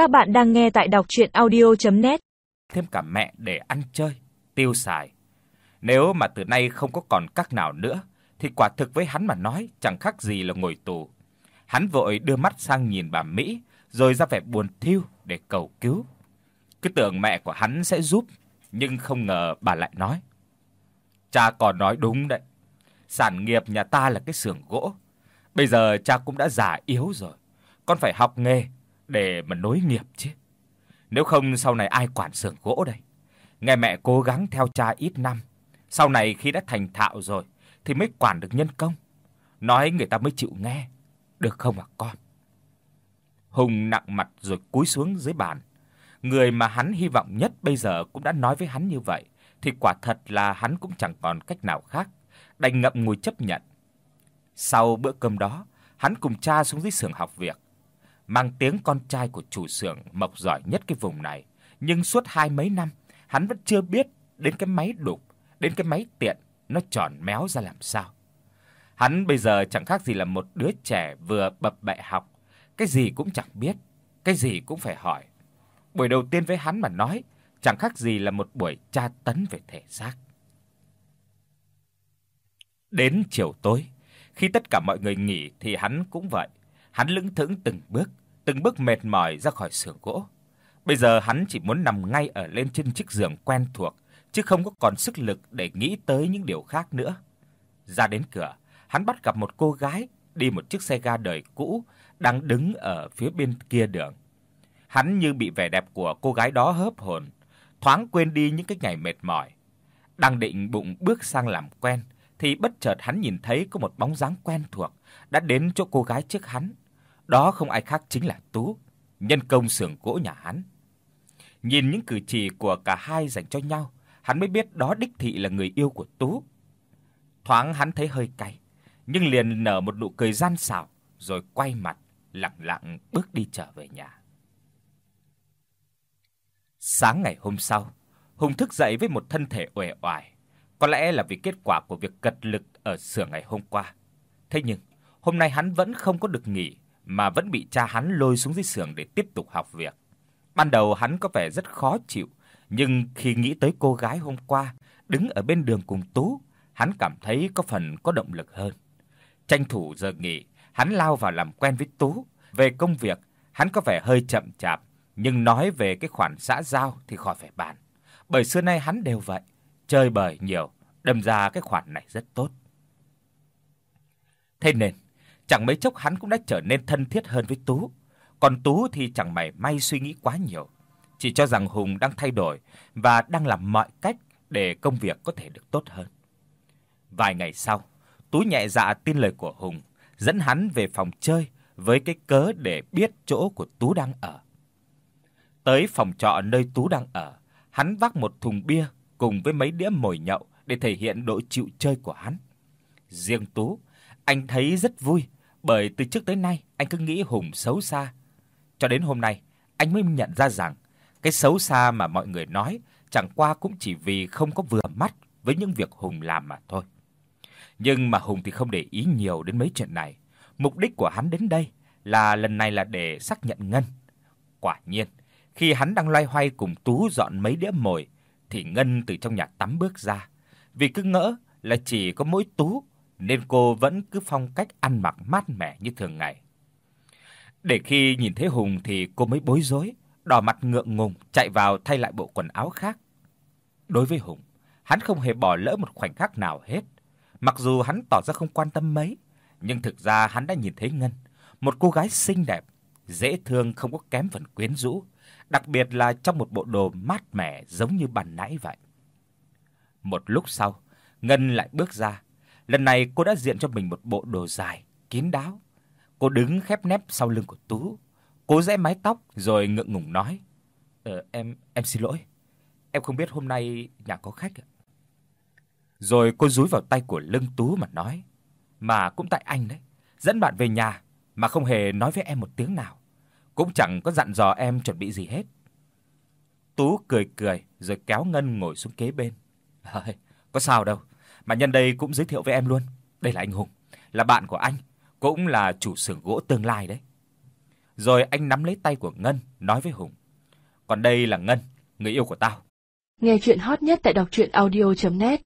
Các bạn đang nghe tại đọc audio net Thêm cả mẹ để ăn chơi, tiêu xài. Nếu mà từ nay không có còn các nào nữa thì quả thực với hắn mà nói chẳng khác gì là ngồi tù. Hắn vội đưa mắt sang nhìn bà Mỹ rồi ra vẻ buồn thiu để cầu cứu. Cứ tưởng mẹ của hắn sẽ giúp, nhưng không ngờ bà lại nói: "Cha còn nói đúng đấy. Sản nghiệp nhà ta là cái xưởng gỗ. Bây giờ cha cũng đã già yếu rồi, con phải học nghề để mà nối nghiệp chứ. Nếu không sau này ai quản xưởng gỗ đây? Nghe mẹ cố gắng theo cha ít năm, sau này khi đã thành thạo rồi thì mới quản được nhân công. Nói người ta mới chịu nghe, được không ạ con? Hùng nặng mặt rồi cúi xuống dưới bàn. Người mà hắn hy vọng nhất bây giờ cũng đã nói với hắn như vậy, thì quả thật là hắn cũng chẳng còn cách nào khác, đành ngậm ngùi chấp nhận. Sau bữa cơm đó, hắn cùng cha xuống dưới xưởng học việc mang tiếng con trai của chủ xưởng mộc giỏi nhất cái vùng này, nhưng suốt hai mấy năm, hắn vẫn chưa biết đến cái máy đục, đến cái máy tiện nó tròn méo ra làm sao. Hắn bây giờ chẳng khác gì là một đứa trẻ vừa bập bẹ học, cái gì cũng chẳng biết, cái gì cũng phải hỏi. Buổi đầu tiên với hắn mà nói, chẳng khác gì là một buổi tra tấn về thể xác. Đến chiều tối, khi tất cả mọi người nghỉ thì hắn cũng vậy, hắn lững thững từng bước, từng bước mệt mỏi ra khỏi xưởng gỗ. Bây giờ hắn chỉ muốn nằm ngay ở lên trên chiếc giường quen thuộc, chứ không có còn sức lực để nghĩ tới những điều khác nữa. Ra đến cửa, hắn bắt gặp một cô gái đi một chiếc xe ga đời cũ đang đứng ở phía bên kia đường. Hắn như bị vẻ đẹp của cô gái đó hớp hồn, thoáng quên đi những cái ngày mệt mỏi. Đang định bụng bước sang làm quen thì bất chợt hắn nhìn thấy có một bóng dáng quen thuộc đã đến chỗ cô gái trước hắn. Đó không ai khác chính là Tú, nhân công xưởng gỗ nhà hắn. Nhìn những cử chỉ của cả hai dành cho nhau, hắn mới biết đó đích thị là người yêu của Tú. Thoáng hắn thấy hơi cay, nhưng liền nở một nụ cười gian xảo rồi quay mặt lặng lặng bước đi trở về nhà. Sáng ngày hôm sau, Hùng thức dậy với một thân thể uể oải, có lẽ là vì kết quả của việc cật lực ở xưởng ngày hôm qua. Thế nhưng, hôm nay hắn vẫn không có được nghỉ mà vẫn bị cha hắn lôi xuống dưới xưởng để tiếp tục học việc. Ban đầu hắn có vẻ rất khó chịu, nhưng khi nghĩ tới cô gái hôm qua đứng ở bên đường cùng Tú, hắn cảm thấy có phần có động lực hơn. Tranh thủ giờ nghỉ, hắn lao vào làm quen với Tú. Về công việc, hắn có vẻ hơi chậm chạp, nhưng nói về cái khoản xã giao thì khỏi phải bàn. Bởi xưa nay hắn đều vậy, chơi bời nhiều, đâm ra cái khoản này rất tốt. Thế nên, chẳng mấy chốc hắn cũng đã trở nên thân thiết hơn với Tú. Còn Tú thì chẳng mảy may suy nghĩ quá nhiều, chỉ cho rằng Hùng đang thay đổi và đang làm mọi cách để công việc có thể được tốt hơn. Vài ngày sau, Tú nhẹ dạ tin lời của Hùng, dẫn hắn về phòng chơi với cái cớ để biết chỗ của Tú đang ở. Tới phòng trọ nơi Tú đang ở, hắn vác một thùng bia cùng với mấy đĩa mồi nhậu để thể hiện độ chịu chơi của hắn. Riêng Tú, anh thấy rất vui bởi từ trước tới nay anh cứ nghĩ Hùng xấu xa. Cho đến hôm nay, anh mới nhận ra rằng cái xấu xa mà mọi người nói chẳng qua cũng chỉ vì không có vừa mắt với những việc Hùng làm mà thôi. Nhưng mà Hùng thì không để ý nhiều đến mấy chuyện này. Mục đích của hắn đến đây là lần này là để xác nhận Ngân. Quả nhiên, khi hắn đang loay hoay cùng Tú dọn mấy đĩa mồi thì Ngân từ trong nhà tắm bước ra. Vì cứ ngỡ là chỉ có mỗi Tú nên cô vẫn cứ phong cách ăn mặc mát mẻ như thường ngày. Để khi nhìn thấy Hùng thì cô mới bối rối, đỏ mặt ngượng ngùng chạy vào thay lại bộ quần áo khác. Đối với Hùng, hắn không hề bỏ lỡ một khoảnh khắc nào hết. Mặc dù hắn tỏ ra không quan tâm mấy, nhưng thực ra hắn đã nhìn thấy Ngân, một cô gái xinh đẹp, dễ thương không có kém phần quyến rũ, đặc biệt là trong một bộ đồ mát mẻ giống như bàn nãy vậy. Một lúc sau, Ngân lại bước ra. Lần này cô đã diện cho mình một bộ đồ dài, kín đáo. Cô đứng khép nép sau lưng của Tú, cố rẽ mái tóc rồi ngượng ngùng nói: "Ờ em em xin lỗi. Em không biết hôm nay nhà có khách ạ." Rồi cô dúi vào tay của lưng Tú mà nói: "Mà cũng tại anh đấy, dẫn bạn về nhà mà không hề nói với em một tiếng nào, cũng chẳng có dặn dò em chuẩn bị gì hết." Tú cười cười rồi kéo Ngân ngồi xuống kế bên. Có sao đâu, mà nhân đây cũng giới thiệu với em luôn, đây là anh Hùng, là bạn của anh, cũng là chủ xưởng gỗ tương lai đấy." Rồi anh nắm lấy tay của Ngân, nói với Hùng: "Còn đây là Ngân, người yêu của tao." Nghe truyện hot nhất tại doctruyenaudio.net